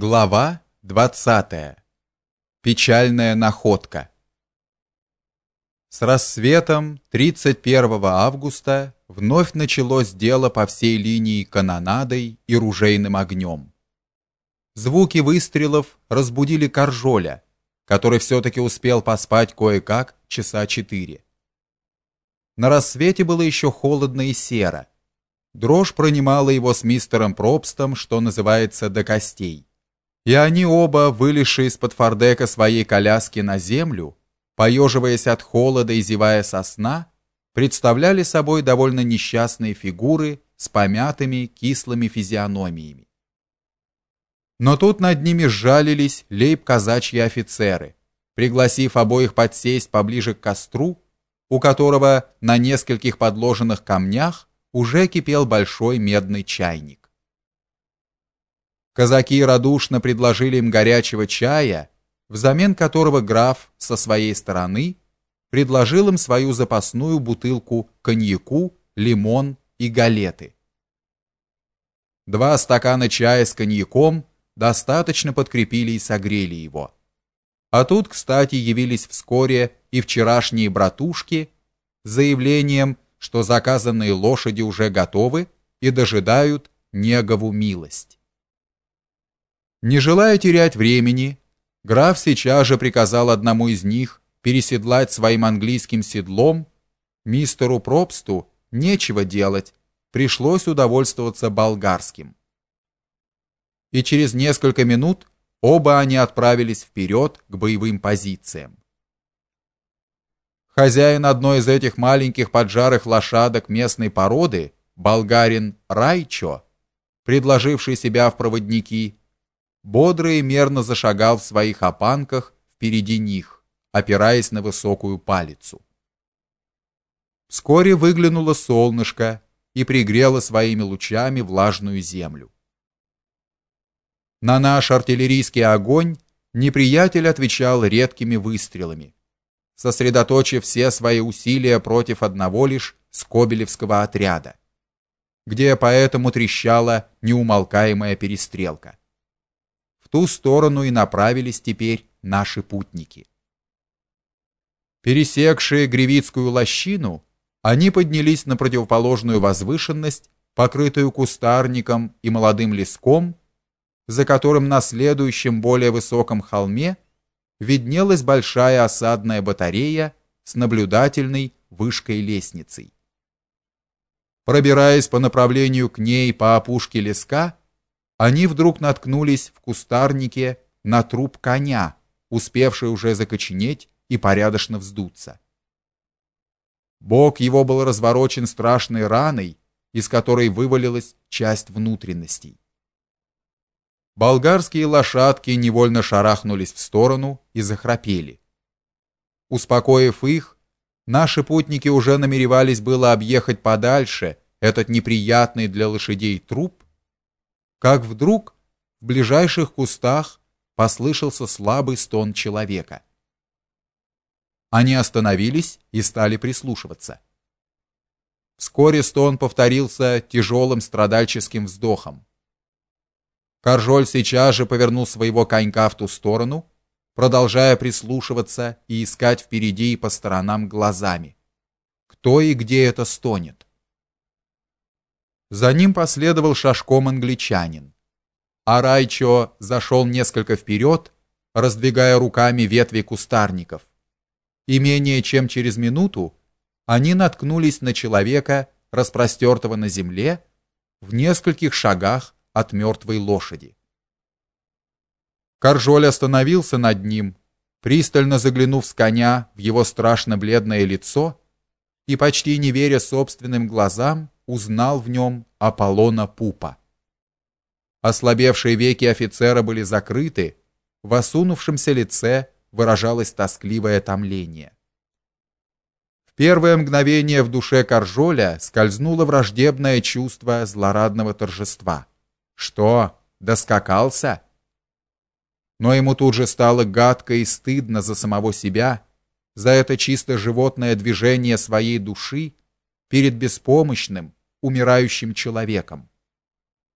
Глава 20. Печальная находка. С рассветом 31 августа вновь началось дело по всей линии канонадой и ружейным огнем. Звуки выстрелов разбудили Каржоля, который все таки успел поспать кое-как часа четыре. На рассвете было еще холодно и серо. Дрожь пронимала его с мистером Пробстом, что называется, до костей и они оба, вылезши из-под фордека своей коляски на землю, поеживаясь от холода и зевая со сна, представляли собой довольно несчастные фигуры с помятыми кислыми физиономиями. Но тут над ними сжалились лейб-казачьи офицеры, пригласив обоих подсесть поближе к костру, у которого на нескольких подложенных камнях уже кипел большой медный чайник. Казаки радушно предложили им горячего чая, взамен которого граф со своей стороны предложил им свою запасную бутылку коньяку, лимон и галеты. Два стакана чая с коньяком достаточно подкрепили и согрели его. А тут, кстати, явились вскоре и вчерашние братушки с заявлением, что заказанные лошади уже готовы и дожидают негову милость. Не желая терять времени, граф сейчас же приказал одному из них переседлать своим английским седлом. Мистеру Пробсту нечего делать, пришлось удовольствоваться болгарским. И через несколько минут оба они отправились вперед к боевым позициям. Хозяин одной из этих маленьких поджарых лошадок местной породы, болгарин Райчо, предложивший себя в проводники, бодро и мерно зашагал в своих опанках впереди них, опираясь на высокую палицу. Вскоре выглянуло солнышко и пригрело своими лучами влажную землю. На наш артиллерийский огонь неприятель отвечал редкими выстрелами, сосредоточив все свои усилия против одного лишь Скобелевского отряда, где поэтому трещала неумолкаемая перестрелка ту сторону и направились теперь наши путники. Пересекшие Гривицкую лощину, они поднялись на противоположную возвышенность, покрытую кустарником и молодым леском, за которым на следующем более высоком холме виднелась большая осадная батарея с наблюдательной вышкой-лестницей. Пробираясь по направлению к ней по опушке леска, они вдруг наткнулись в кустарнике на труп коня, успевший уже закоченеть и порядочно вздуться. Бок его был разворочен страшной раной, из которой вывалилась часть внутренностей. Болгарские лошадки невольно шарахнулись в сторону и захрапели. Успокоив их, наши путники уже намеревались было объехать подальше этот неприятный для лошадей труп, как вдруг в ближайших кустах послышался слабый стон человека. Они остановились и стали прислушиваться. Вскоре стон повторился тяжелым страдальческим вздохом. Каржоль сейчас же повернул своего конька в ту сторону, продолжая прислушиваться и искать впереди и по сторонам глазами. Кто и где это стонет? За ним последовал шашком англичанин. А Райчо зашел несколько вперед, раздвигая руками ветви кустарников. И менее чем через минуту они наткнулись на человека, распростертого на земле, в нескольких шагах от мертвой лошади. Каржоль остановился над ним, пристально заглянув с коня в его страшно бледное лицо и почти не веря собственным глазам, узнал в нем Аполлона Пупа. Ослабевшие веки офицера были закрыты, в осунувшемся лице выражалось тоскливое томление. В первое мгновение в душе Каржоля скользнуло враждебное чувство злорадного торжества. Что, доскакался? Но ему тут же стало гадко и стыдно за самого себя, за это чисто животное движение своей души перед беспомощным, умирающим человеком.